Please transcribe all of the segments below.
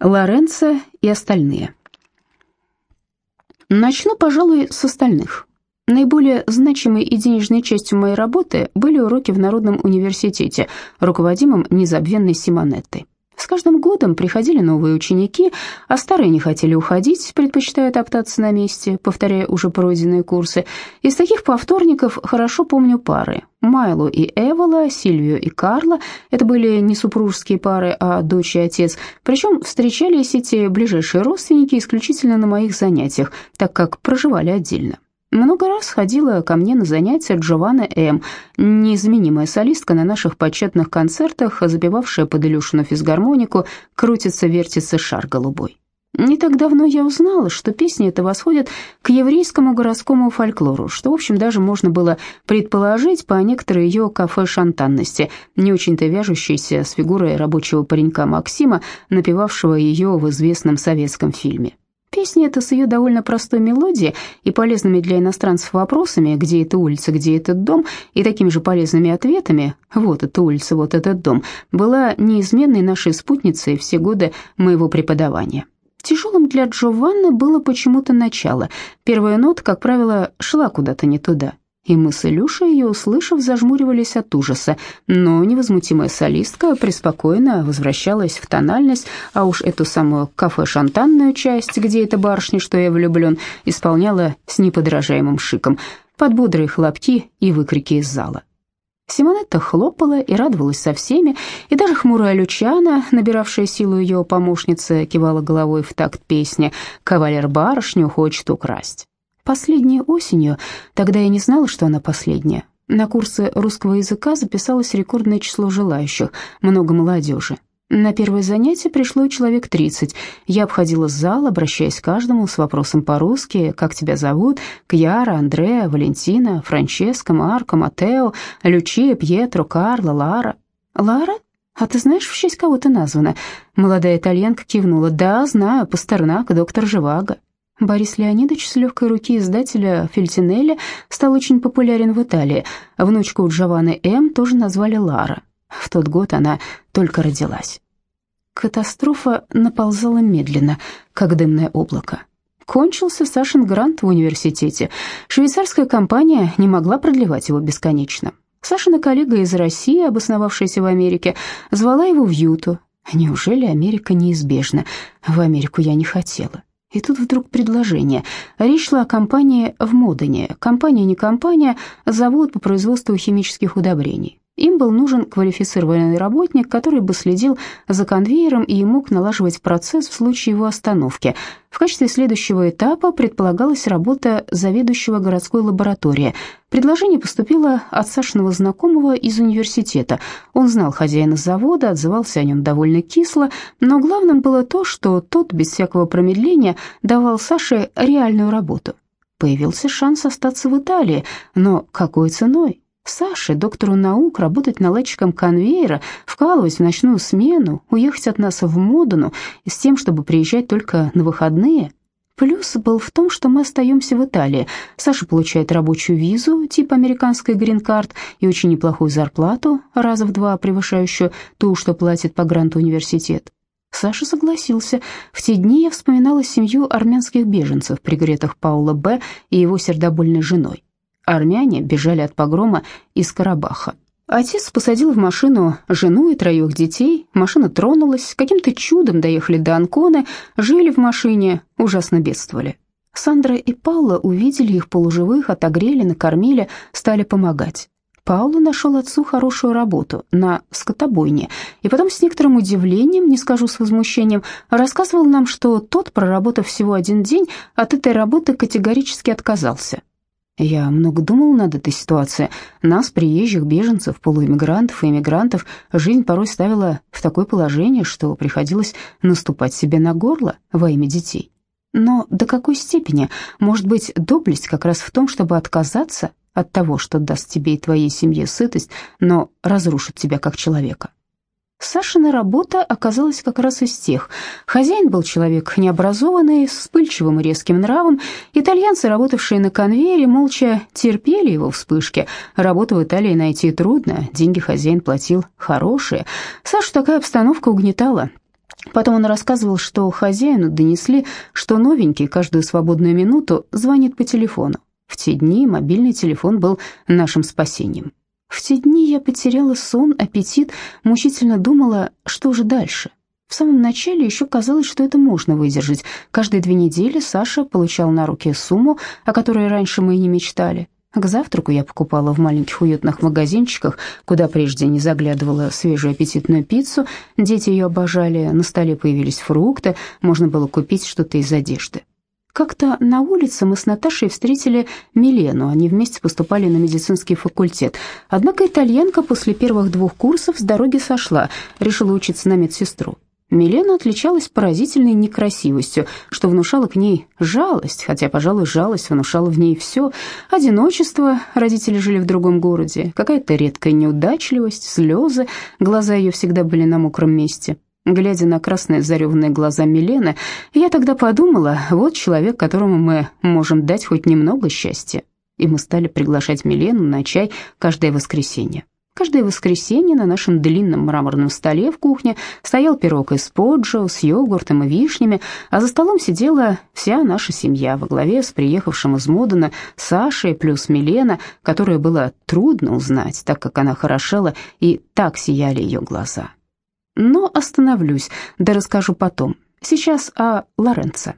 Лоренцо и остальные. Начну, пожалуй, с остальных. Наиболее значимой и денежной частью моей работы были уроки в Народном университете, руководимом незабвенной Симонеттой. С каждым годом приходили новые ученики, а старые не хотели уходить, предпочитая топтаться на месте, повторяя уже пройденные курсы. Из таких повторников хорошо помню пары. Майлу и Эвола, Сильвию и Карла. Это были не супружеские пары, а дочь и отец. Причем встречались эти ближайшие родственники исключительно на моих занятиях, так как проживали отдельно. Много раз ходила ко мне на занятия Джованна М., неизменимая солистка на наших почетных концертах, забивавшая под Илюшину физгармонику «Крутится-вертится шар голубой». Не так давно я узнала, что песня эта восходит к еврейскому городскому фольклору, что, в общем, даже можно было предположить по некоторой ее кафе-шантанности, не очень-то вяжущейся с фигурой рабочего паренька Максима, напевавшего ее в известном советском фильме. Песня эта с ее довольно простой мелодией и полезными для иностранцев вопросами «Где эта улица, где этот дом?» и такими же полезными ответами «Вот эта улица, вот этот дом» была неизменной нашей спутницей все годы моего преподавания. Тяжелым для Джованны было почему-то начало. Первая нота, как правило, шла куда-то не туда и мы с Илюшей, ее услышав, зажмуривались от ужаса, но невозмутимая солистка преспокойно возвращалась в тональность, а уж эту самую кафе-шантанную часть, где эта барышня, что я влюблен, исполняла с неподражаемым шиком, под бодрые хлопки и выкрики из зала. Симонетта хлопала и радовалась со всеми, и даже хмурая Лючана, набиравшая силу ее помощницы, кивала головой в такт песни «Кавалер барышню хочет украсть». Последней осенью, тогда я не знала, что она последняя, на курсы русского языка записалось рекордное число желающих, много молодежи. На первое занятие пришло человек 30. Я обходила зал, обращаясь к каждому с вопросом по-русски, как тебя зовут, Кьяра, Андреа, Валентина, Франческо, Марко, Матео, Лючия, Пьетро, Карло, Лара. Лара? А ты знаешь, в честь кого ты названа? Молодая итальянка кивнула. Да, знаю, Пастернак, доктор Живаго. Борис Леонидович с легкой руки издателя Фельтинелли стал очень популярен в Италии. Внучку Джованны М. тоже назвали Лара. В тот год она только родилась. Катастрофа наползала медленно, как дымное облако. Кончился Сашин грант в университете. Швейцарская компания не могла продлевать его бесконечно. Сашина коллега из России, обосновавшаяся в Америке, звала его в Юту. Неужели Америка неизбежна? В Америку я не хотела. И тут вдруг предложение. Речь шла о компании в Модене. Компания не компания, завод по производству химических удобрений. Им был нужен квалифицированный работник, который бы следил за конвейером и мог налаживать процесс в случае его остановки. В качестве следующего этапа предполагалась работа заведующего городской лаборатории. Предложение поступило от Сашиного знакомого из университета. Он знал хозяина завода, отзывался о нем довольно кисло, но главным было то, что тот без всякого промедления давал Саше реальную работу. Появился шанс остаться в Италии, но какой ценой? Саше, доктору наук, работать наладчиком конвейера, вкалывать в ночную смену, уехать от нас в Модену с тем, чтобы приезжать только на выходные. Плюс был в том, что мы остаемся в Италии. Саша получает рабочую визу типа американской грин-карт и очень неплохую зарплату, раза в два превышающую ту, что платит по гранту университет. Саша согласился. В те дни я вспоминала семью армянских беженцев, пригретых Паула Б. и его сердобольной женой армяне бежали от погрома из Карабаха. Отец посадил в машину жену и троих детей, машина тронулась, каким-то чудом доехали до Анконы, жили в машине, ужасно бедствовали. Сандра и Паула увидели их полуживых, отогрели, накормили, стали помогать. Паула нашел отцу хорошую работу на скотобойне, и потом с некоторым удивлением, не скажу с возмущением, рассказывал нам, что тот, проработав всего один день, от этой работы категорически отказался. Я много думал над этой ситуацией. Нас, приезжих беженцев, полуэмигрантов и эмигрантов, жизнь порой ставила в такое положение, что приходилось наступать себе на горло во имя детей. Но до какой степени может быть доблесть как раз в том, чтобы отказаться от того, что даст тебе и твоей семье сытость, но разрушит тебя как человека? Сашина работа оказалась как раз из тех. Хозяин был человек необразованный, с вспыльчивым и резким нравом. Итальянцы, работавшие на конвейере, молча терпели его вспышки. Работу в Италии найти трудно, деньги хозяин платил хорошие. Сашу такая обстановка угнетала. Потом он рассказывал, что хозяину донесли, что новенький каждую свободную минуту звонит по телефону. В те дни мобильный телефон был нашим спасением. В те дни я потеряла сон, аппетит, мучительно думала, что же дальше. В самом начале еще казалось, что это можно выдержать. Каждые две недели Саша получал на руки сумму, о которой раньше мы и не мечтали. К завтраку я покупала в маленьких уютных магазинчиках, куда прежде не заглядывала свежую аппетитную пиццу. Дети ее обожали, на столе появились фрукты, можно было купить что-то из одежды. Как-то на улице мы с Наташей встретили Милену, они вместе поступали на медицинский факультет. Однако итальянка после первых двух курсов с дороги сошла, решила учиться на медсестру. Милена отличалась поразительной некрасивостью, что внушало к ней жалость, хотя, пожалуй, жалость внушала в ней все. Одиночество, родители жили в другом городе, какая-то редкая неудачливость, слезы, глаза ее всегда были на мокром месте. Глядя на красные зареванные глаза Милены, я тогда подумала, вот человек, которому мы можем дать хоть немного счастья. И мы стали приглашать Милену на чай каждое воскресенье. Каждое воскресенье на нашем длинном мраморном столе в кухне стоял пирог из поджо с йогуртом и вишнями, а за столом сидела вся наша семья во главе с приехавшим из Модена Сашей плюс Милена, которую было трудно узнать, так как она хорошела и так сияли ее глаза. Но остановлюсь, да расскажу потом. Сейчас о Лоренцо.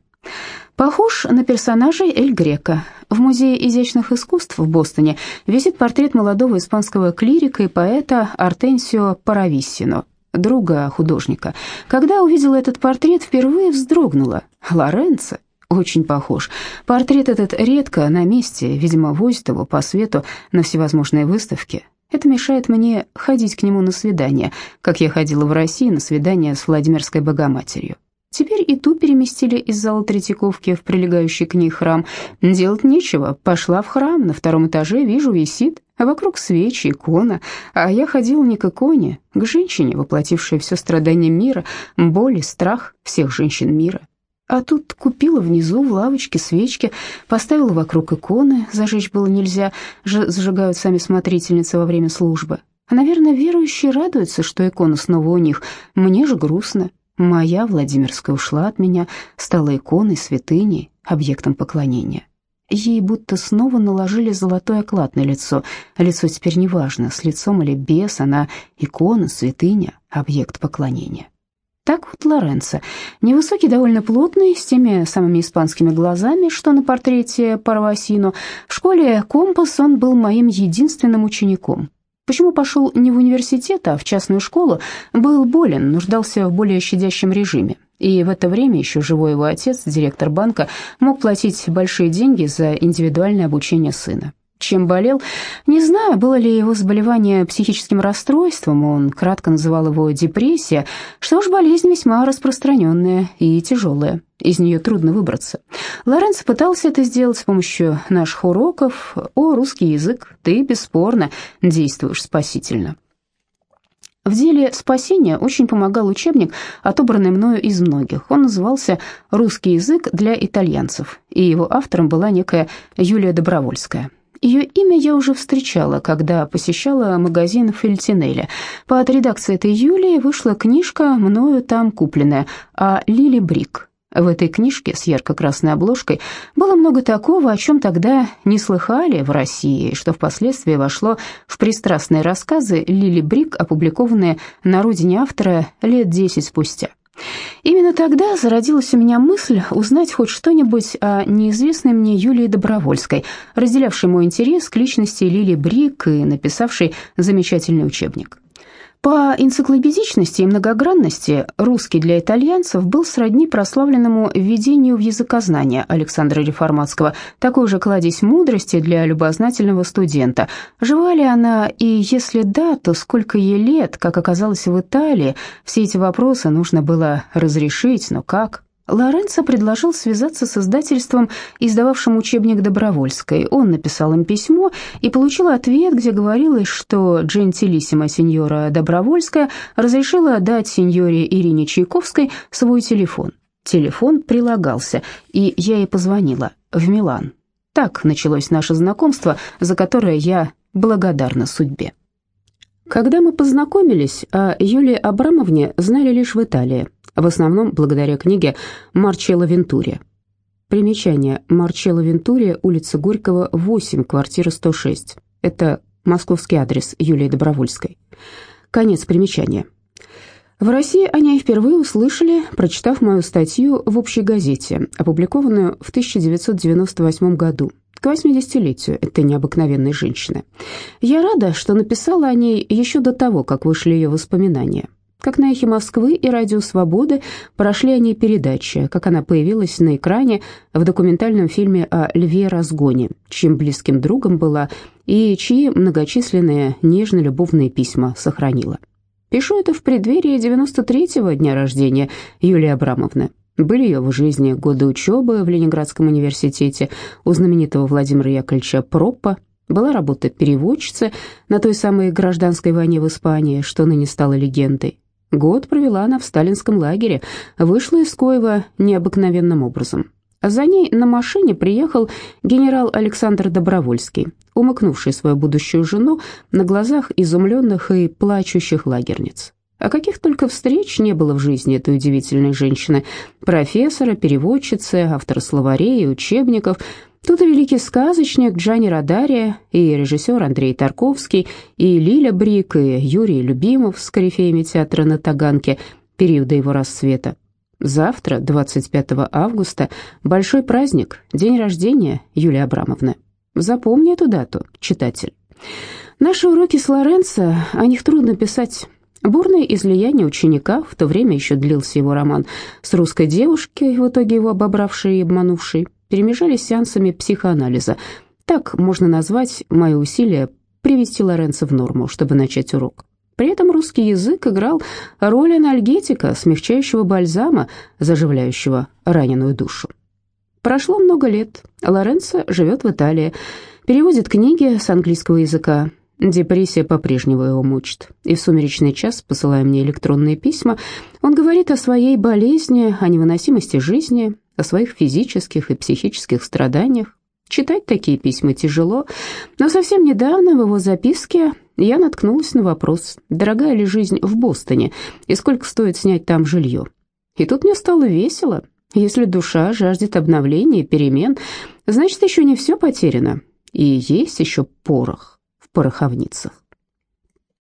Похож на персонажей Эль Грека. В Музее изящных искусств в Бостоне висит портрет молодого испанского клирика и поэта Артенсио Парависсино, друга художника. Когда увидела этот портрет, впервые вздрогнула. Лоренцо очень похож. Портрет этот редко на месте, видимо, возит его по свету на всевозможные выставки. Это мешает мне ходить к нему на свидания, как я ходила в России на свидание с Владимирской Богоматерью. Теперь и ту переместили из зала Третьяковки в прилегающий к ней храм. Делать нечего, пошла в храм, на втором этаже вижу, висит, а вокруг свечи, икона. А я ходила не к иконе, к женщине, воплотившей все страдания мира, боль и страх всех женщин мира. А тут купила внизу в лавочке свечки, поставила вокруг иконы, зажечь было нельзя, зажигают сами смотрительницы во время службы. А, наверное, верующие радуются, что икона снова у них, мне же грустно. Моя Владимирская ушла от меня, стала иконой, святыней, объектом поклонения. Ей будто снова наложили золотой оклад на лицо. Лицо теперь не важно, с лицом или без, она икона, святыня, объект поклонения. Так вот Лоренцо, невысокий, довольно плотный, с теми самыми испанскими глазами, что на портрете Парвасино. В школе «Компас» он был моим единственным учеником. Почему пошел не в университет, а в частную школу? Был болен, нуждался в более щадящем режиме. И в это время еще живой его отец, директор банка, мог платить большие деньги за индивидуальное обучение сына. Чем болел? Не знаю, было ли его заболевание психическим расстройством, он кратко называл его депрессия. Что ж, болезнь весьма распространенная и тяжелая, из нее трудно выбраться. Лоренцо пытался это сделать с помощью наших уроков. О, русский язык, ты бесспорно действуешь спасительно. В деле спасения очень помогал учебник, отобранный мною из многих. Он назывался «Русский язык для итальянцев», и его автором была некая Юлия Добровольская. Ее имя я уже встречала, когда посещала магазин Фельтинеля. Под редакцией этой Юлии вышла книжка, мною там купленная, о Лили Брик. В этой книжке с ярко-красной обложкой было много такого, о чем тогда не слыхали в России, что впоследствии вошло в пристрастные рассказы Лили Брик, опубликованные на родине автора лет десять спустя. Именно тогда зародилась у меня мысль узнать хоть что-нибудь о неизвестной мне Юлии Добровольской, разделявшей мой интерес к личности Лили Брик и написавшей замечательный учебник. По энциклопедичности и многогранности русский для итальянцев был сродни прославленному введению в языкознание Александра Реформатского, такой же кладезь мудрости для любознательного студента. Жива ли она, и если да, то сколько ей лет, как оказалось в Италии, все эти вопросы нужно было разрешить, но как? Лоренцо предложил связаться с издательством, издававшим учебник Добровольской. Он написал им письмо и получил ответ, где говорилось, что джентилиссима сеньора Добровольская разрешила дать сеньоре Ирине Чайковской свой телефон. Телефон прилагался, и я ей позвонила в Милан. Так началось наше знакомство, за которое я благодарна судьбе. Когда мы познакомились, о Юлии Абрамовне знали лишь в Италии. в основном благодаря книге Марчелло Вентури. Примечание. Марчелло Вентури, улица Горького, 8, квартира 106. Это московский адрес Юлии Добровольской. Конец примечания. В России они впервые услышали, прочитав мою статью в общей газете, опубликованную в 1998 году, к 80-летию этой необыкновенной женщины. Я рада, что написала о ней еще до того, как вышли ее воспоминания. Как на «Эхе Москвы» и «Радио Свободы» прошли о ней передачи, как она появилась на экране в документальном фильме о Льве Разгоне, чьим близким другом была и чьи многочисленные нежно-любовные письма сохранила. Пишу это в преддверии 93-го дня рождения Юлии Абрамовны. Были ее в жизни годы учебы в Ленинградском университете у знаменитого Владимира Яковлевича Проппа, была работа переводчицы на той самой гражданской войне в Испании, что ныне стала легендой. Год провела она в сталинском лагере, вышла из Коева необыкновенным образом. За ней на машине приехал генерал Александр Добровольский, умыкнувший свою будущую жену на глазах изумленных и плачущих лагерниц. А каких только встреч не было в жизни этой удивительной женщины. Профессора, переводчицы, автора словарей и учебников. Тут и великий сказочник Джани Радария, и режиссер Андрей Тарковский, и Лиля Брик, и Юрий Любимов с корифеями театра на Таганке периода его расцвета. Завтра, 25 августа, большой праздник, день рождения Юлии Абрамовны. Запомни эту дату, читатель. Наши уроки с Лоренцо, о них трудно писать. Бурное излияние ученика, в то время еще длился его роман с русской девушкой, в итоге его обобравшей и обманувшей, перемежались сеансами психоанализа. Так можно назвать мои усилия привести Лоренцо в норму, чтобы начать урок. При этом русский язык играл роль анальгетика, смягчающего бальзама, заживляющего раненую душу. Прошло много лет. Лоренцо живет в Италии, переводит книги с английского языка. Депрессия по-прежнему его мучит. И в сумеречный час, посылая мне электронные письма, он говорит о своей болезни, о невыносимости жизни, о своих физических и психических страданиях. Читать такие письма тяжело, но совсем недавно в его записке я наткнулась на вопрос, дорогая ли жизнь в Бостоне и сколько стоит снять там жилье. И тут мне стало весело. Если душа жаждет обновления, перемен, значит, еще не все потеряно, и есть еще порох пороховницах.